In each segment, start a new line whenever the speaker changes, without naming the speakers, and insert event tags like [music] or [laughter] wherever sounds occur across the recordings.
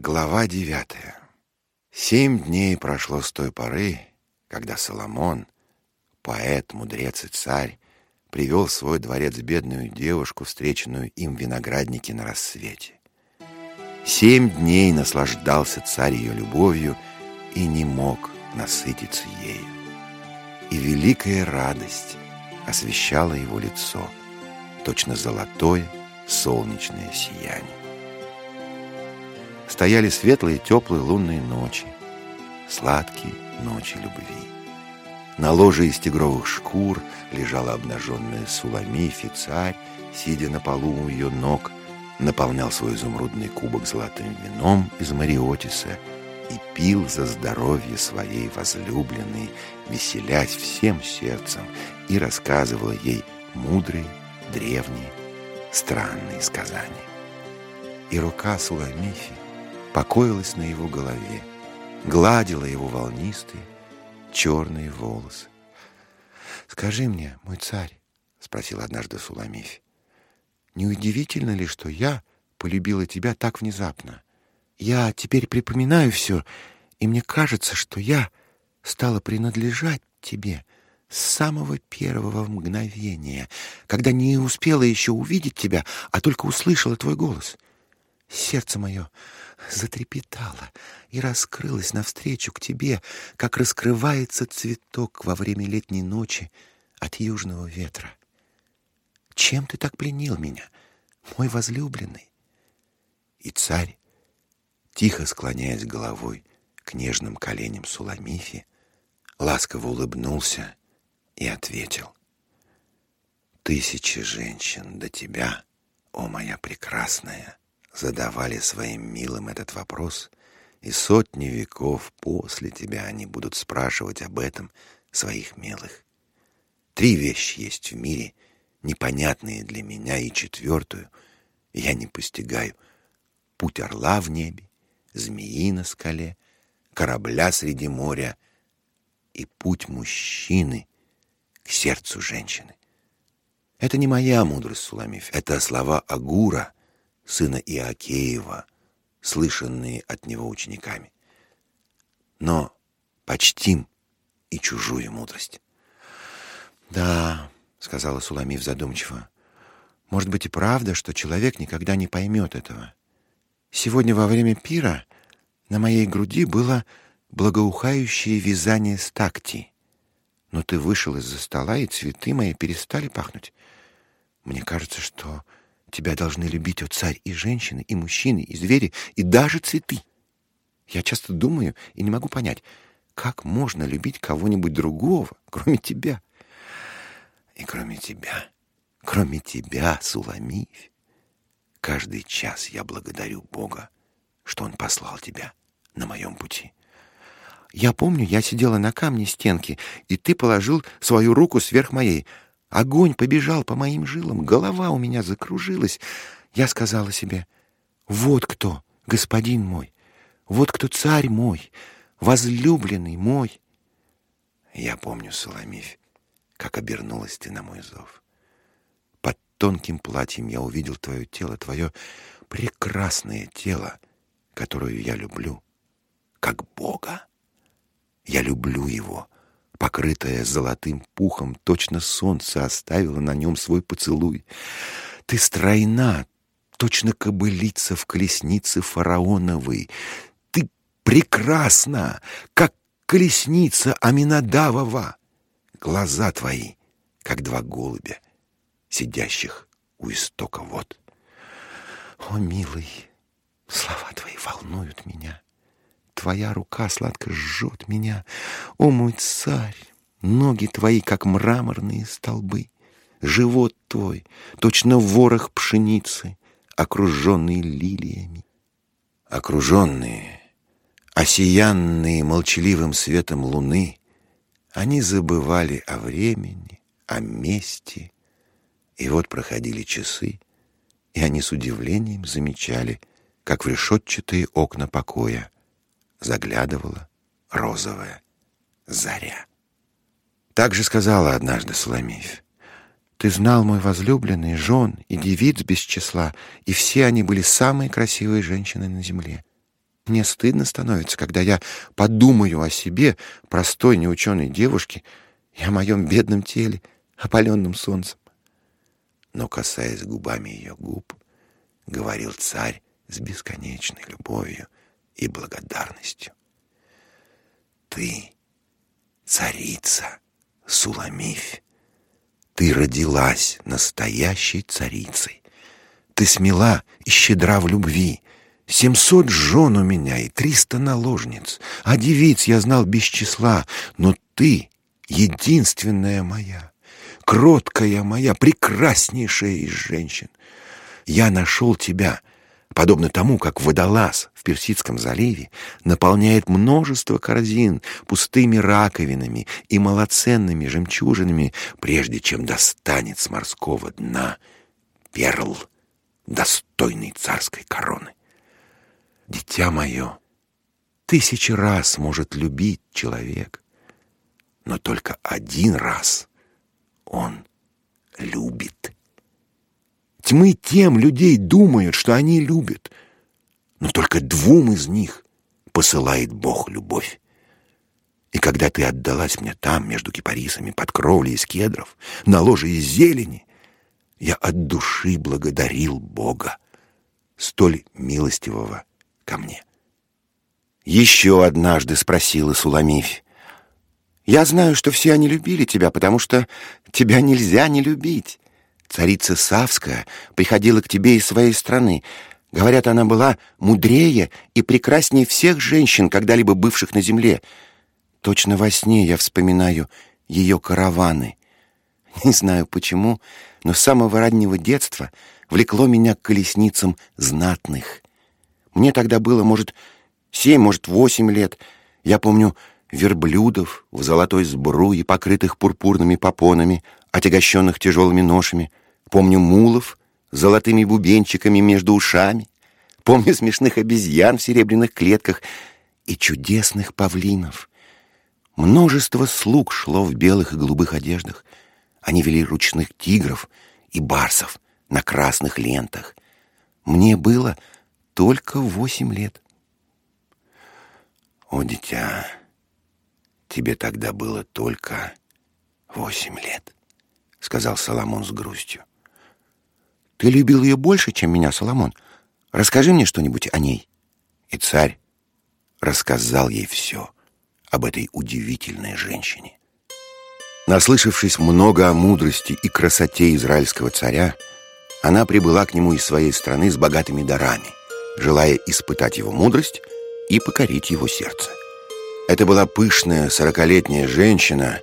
Глава девятая. Семь дней прошло с той поры, когда Соломон, поэт, мудрец и царь, привел в свой дворец бедную девушку, встреченную им в винограднике на рассвете. Семь дней наслаждался царь ее любовью и не мог насытиться ею. И великая радость освещала его лицо, точно золотое солнечное сияние. Стояли светлые теплые лунные ночи, сладкие ночи любви. На ложе из тигровых шкур лежала обнаженная Суламифи, царь, сидя на полу у ее ног, наполнял свой изумрудный кубок золотым вином из Мариотиса и пил за здоровье своей возлюбленной, веселясь всем сердцем, и рассказывал ей мудрые, древние, странные сказания. И рука Суламифи покоилась на его голове, гладила его волнистые черные волосы. «Скажи мне, мой царь», — спросил однажды Суламифь, «не удивительно ли, что я полюбила тебя так внезапно? Я теперь припоминаю все, и мне кажется, что я стала принадлежать тебе» с самого первого мгновения, когда не успела еще увидеть тебя, а только услышала твой голос. Сердце мое затрепетало и раскрылось навстречу к тебе, как раскрывается цветок во время летней ночи от южного ветра. Чем ты так пленил меня, мой возлюбленный? И царь, тихо склоняясь головой к нежным коленям Суламифи, ласково улыбнулся и ответил. Тысячи женщин до тебя, о моя прекрасная, задавали своим милым этот вопрос, и сотни веков после тебя они будут спрашивать об этом своих милых. Три вещи есть в мире, непонятные для меня, и четвертую я не постигаю. Путь орла в небе, змеи на скале, корабля среди моря и путь мужчины к сердцу женщины. Это не моя мудрость, Суламиф, это слова Агура — сына Иакеева, слышанные от него учениками. Но почтим и чужую мудрость. «Да», — сказала Суламив задумчиво, — «может быть и правда, что человек никогда не поймет этого. Сегодня во время пира на моей груди было благоухающее вязание стакти, но ты вышел из-за стола, и цветы мои перестали пахнуть. Мне кажется, что Тебя должны любить, о царь, и женщины, и мужчины, и звери, и даже цветы. Я часто думаю и не могу понять, как можно любить кого-нибудь другого, [laughs] кроме тебя. И кроме тебя, кроме тебя, Суламифь, каждый час я благодарю Бога, что Он послал тебя на моем пути. Я помню, я сидела на камне стенки, и ты положил свою руку сверх моей — Огонь побежал по моим жилам, голова у меня закружилась. Я сказала себе, вот кто, господин мой, вот кто царь мой, возлюбленный мой. Я помню, Соломифь, как обернулась ты на мой зов. Под тонким платьем я увидел твое тело, твое прекрасное тело, которое я люблю, как Бога. Я люблю его, — покрытая золотым пухом, точно солнце оставило на нем свой поцелуй. Ты стройна, точно кобылица в колеснице фараоновой. Ты прекрасна, как колесница Аминадавова. Глаза твои, как два голубя, сидящих у истока вод. О, милый, слова твои волнуют меня. Твоя рука сладко жжет меня, о мой царь! Ноги твои, как мраморные столбы, Живот твой, точно ворох пшеницы, Окруженный лилиями. Окруженные, осиянные молчаливым светом луны, Они забывали о времени, о месте, И вот проходили часы, и они с удивлением замечали, как в решетчатые окна покоя заглядывала розовая заря. Так же сказала однажды Соломеев. Ты знал, мой возлюбленный, жен и девиц без числа, и все они были самые красивые женщины на земле. Мне стыдно становится, когда я подумаю о себе, простой неученой девушке, и о моем бедном теле, опаленном солнцем. Но, касаясь губами ее губ, говорил царь с бесконечной любовью и благодарностью. Ты царица, Суламифь. Ты родилась настоящей царицей. Ты смела и щедра в любви. Семьсот жен у меня и триста наложниц, а девиц я знал без числа, но ты единственная моя, кроткая моя, прекраснейшая из женщин. Я нашел тебя, подобно тому, как водолаз в Персидском заливе наполняет множество корзин пустыми раковинами и малоценными жемчужинами, прежде чем достанет с морского дна перл, достойный царской короны. Дитя мое, тысячи раз может любить человек, но только один раз он любит. Тьмы тем людей думают, что они любят, но только двум из них посылает Бог любовь. И когда ты отдалась мне там, между кипарисами, под кровлей из кедров, на ложе из зелени, я от души благодарил Бога, столь милостивого ко мне. Еще однажды спросила Суламифь. «Я знаю, что все они любили тебя, потому что тебя нельзя не любить. Царица Савская приходила к тебе из своей страны. Говорят, она была мудрее и прекраснее всех женщин, когда-либо бывших на земле. Точно во сне я вспоминаю ее караваны. [laughs] Не знаю почему, но с самого раннего детства влекло меня к колесницам знатных. Мне тогда было, может, семь, может, восемь лет. Я помню верблюдов в золотой сбруе, покрытых пурпурными попонами, отягощенных тяжелыми ношами. Помню мулов с золотыми бубенчиками между ушами. Помню смешных обезьян в серебряных клетках и чудесных павлинов. Множество слуг шло в белых и голубых одеждах. Они вели ручных тигров и барсов на красных лентах. Мне было только восемь лет. О, дитя, тебе тогда было только восемь лет, сказал Соломон с грустью. Ты любил ее больше, чем меня, Соломон. Расскажи мне что-нибудь о ней. И царь рассказал ей все об этой удивительной женщине. Наслышавшись много о мудрости и красоте израильского царя, она прибыла к нему из своей страны с богатыми дарами, желая испытать его мудрость и покорить его сердце. Это была пышная сорокалетняя женщина,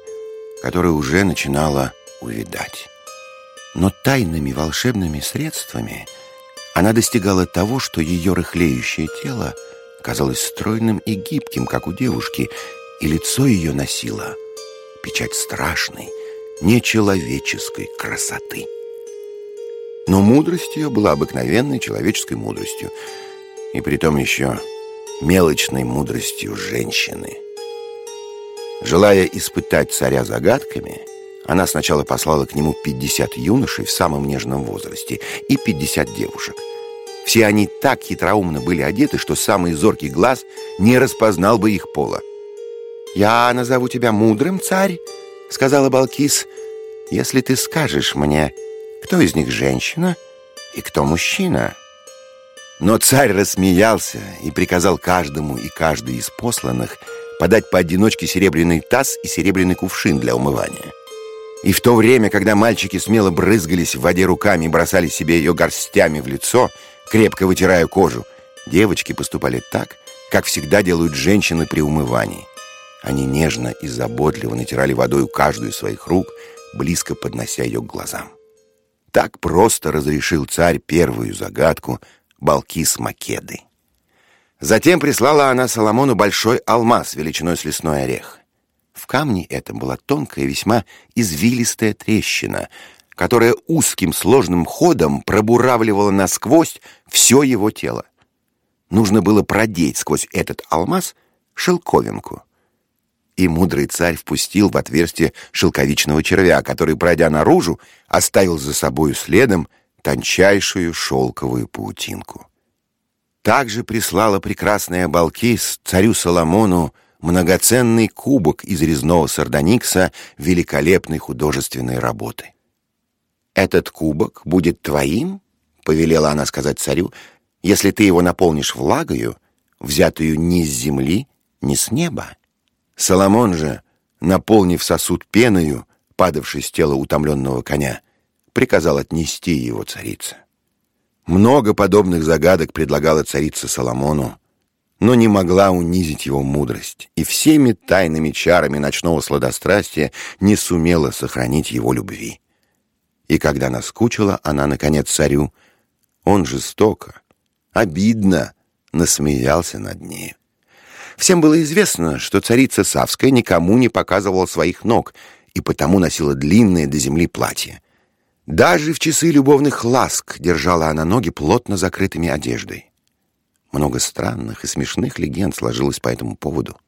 которая уже начинала увидать. Но тайными волшебными средствами она достигала того, что ее рыхлеющее тело казалось стройным и гибким, как у девушки, и лицо ее носило печать страшной, нечеловеческой красоты. Но мудрость ее была обыкновенной человеческой мудростью, и притом еще мелочной мудростью женщины. Желая испытать царя загадками, она сначала послала к нему 50 юношей в самом нежном возрасте и 50 девушек. Все они так хитроумно были одеты, что самый зоркий глаз не распознал бы их пола. «Я назову тебя мудрым, царь», — сказала Балкис, «если ты скажешь мне, кто из них женщина и кто мужчина». Но царь рассмеялся и приказал каждому и каждой из посланных подать поодиночке серебряный таз и серебряный кувшин для умывания. И в то время, когда мальчики смело брызгались в воде руками и бросали себе ее горстями в лицо, крепко вытирая кожу, девочки поступали так, как всегда делают женщины при умывании. Они нежно и заботливо натирали водой каждую из своих рук, близко поднося ее к глазам. Так просто разрешил царь первую загадку Балкис Македы. Затем прислала она Соломону большой алмаз величиной с лесной орех. В камне этом была тонкая, весьма извилистая трещина, которая узким сложным ходом пробуравливала насквозь все его тело. Нужно было продеть сквозь этот алмаз шелковинку. И мудрый царь впустил в отверстие шелковичного червя, который, пройдя наружу, оставил за собою следом тончайшую шелковую паутинку. Также прислала прекрасная Балкис царю Соломону многоценный кубок из резного сардоникса великолепной художественной работы. «Этот кубок будет твоим?» — повелела она сказать царю, «если ты его наполнишь влагою, взятую ни с земли, ни с неба». Соломон же, наполнив сосуд пеною, падавший с тела утомленного коня, приказал отнести его царице. Много подобных загадок предлагала царица Соломону, но не могла унизить его мудрость, и всеми тайными чарами ночного сладострастия не сумела сохранить его любви. И когда наскучила она, наконец, царю, он жестоко, обидно насмеялся над ней. Всем было известно, что царица Савская никому не показывала своих ног и потому носила длинное до земли платье. Даже в часы любовных ласк держала она ноги плотно закрытыми одеждой. Много странных и смешных легенд сложилось по этому поводу.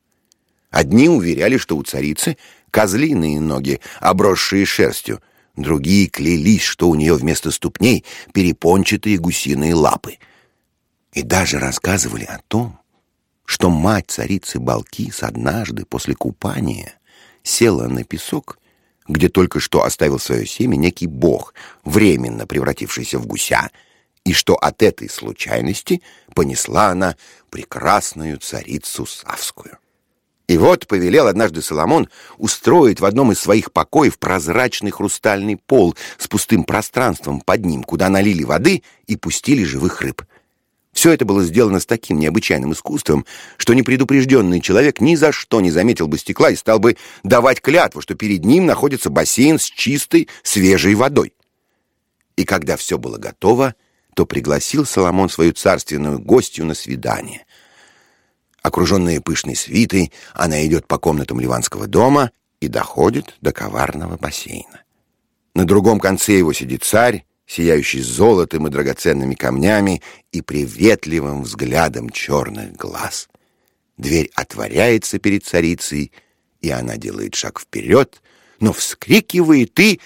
Одни уверяли, что у царицы козлиные ноги, обросшие шерстью, другие клялись, что у нее вместо ступней перепончатые гусиные лапы. И даже рассказывали о том, что мать царицы Балкис однажды после купания села на песок где только что оставил свое семя некий бог, временно превратившийся в гуся, и что от этой случайности понесла она прекрасную царицу Савскую. И вот повелел однажды Соломон устроить в одном из своих покоев прозрачный хрустальный пол с пустым пространством под ним, куда налили воды и пустили живых рыб. Все это было сделано с таким необычайным искусством, что непредупрежденный человек ни за что не заметил бы стекла и стал бы давать клятву, что перед ним находится бассейн с чистой, свежей водой. И когда все было готово, то пригласил Соломон свою царственную гостью на свидание. Окруженная пышной свитой, она идет по комнатам ливанского дома и доходит до коварного бассейна. На другом конце его сидит царь, сияющий золотом и драгоценными камнями и приветливым взглядом черных глаз. Дверь отворяется перед царицей, и она делает шаг вперед, но вскрикивает и...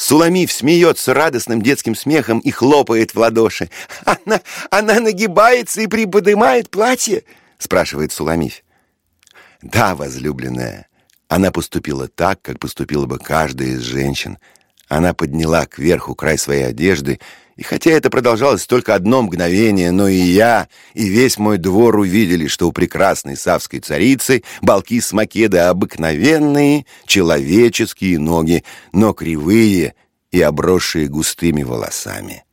Суламиф смеется радостным детским смехом и хлопает в ладоши. «Она, она нагибается и приподнимает платье?» — спрашивает Суламиф. «Да, возлюбленная, она поступила так, как поступила бы каждая из женщин, она подняла кверху край своей одежды, и хотя это продолжалось только одно мгновение, но и я, и весь мой двор увидели, что у прекрасной савской царицы Балкис Македа обыкновенные человеческие ноги, но кривые и обросшие густыми волосами.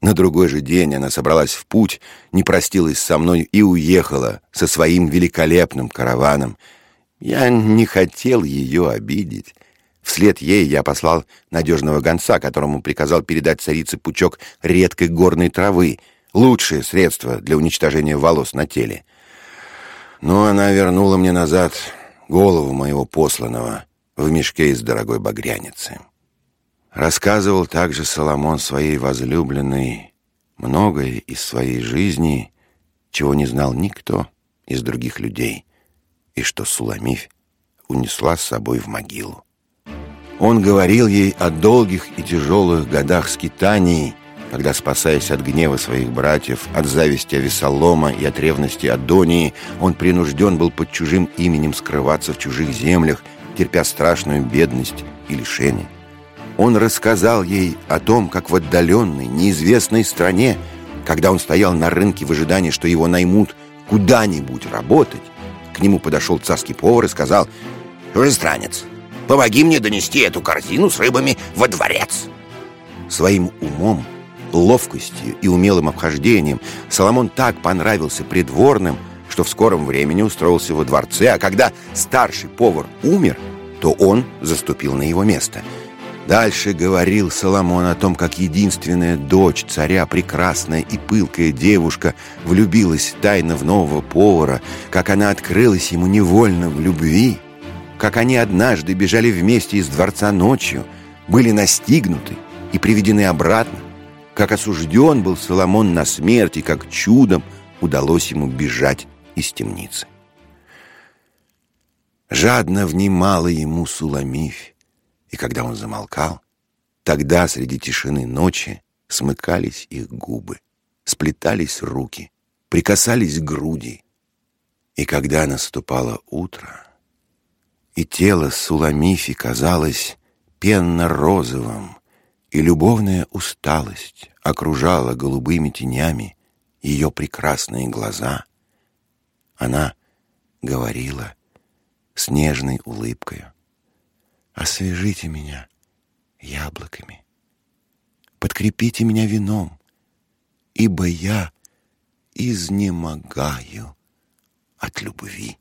На другой же день она собралась в путь, не простилась со мной и уехала со своим великолепным караваном. Я не хотел ее обидеть. Вслед ей я послал надежного гонца, которому приказал передать царице пучок редкой горной травы, лучшее средство для уничтожения волос на теле. Но она вернула мне назад голову моего посланного в мешке из дорогой багряницы. Рассказывал также Соломон своей возлюбленной многое из своей жизни, чего не знал никто из других людей, и что Суламифь унесла с собой в могилу. Он говорил ей о долгих и тяжелых годах скитаний, когда, спасаясь от гнева своих братьев, от зависти Авесолома и от ревности Адонии, он принужден был под чужим именем скрываться в чужих землях, терпя страшную бедность и лишение. Он рассказал ей о том, как в отдаленной, неизвестной стране, когда он стоял на рынке в ожидании, что его наймут куда-нибудь работать, к нему подошел царский повар и сказал «Чужестранец, Помоги мне донести эту корзину с рыбами во дворец!» Своим умом, ловкостью и умелым обхождением Соломон так понравился придворным, что в скором времени устроился во дворце, а когда старший повар умер, то он заступил на его место. Дальше говорил Соломон о том, как единственная дочь царя, прекрасная и пылкая девушка, влюбилась тайно в нового повара, как она открылась ему невольно в любви, как они однажды бежали вместе из дворца ночью, были настигнуты и приведены обратно, как осужден был Соломон на смерть и как чудом удалось ему бежать из темницы. Жадно внимала ему Суламифь, и когда он замолкал, тогда среди тишины ночи смыкались их губы, сплетались руки, прикасались груди. И когда наступало утро, и тело Суламифи казалось пенно-розовым, и любовная усталость окружала голубыми тенями ее прекрасные глаза, она говорила с нежной улыбкой, «Освежите меня яблоками, подкрепите меня вином, ибо я изнемогаю от любви».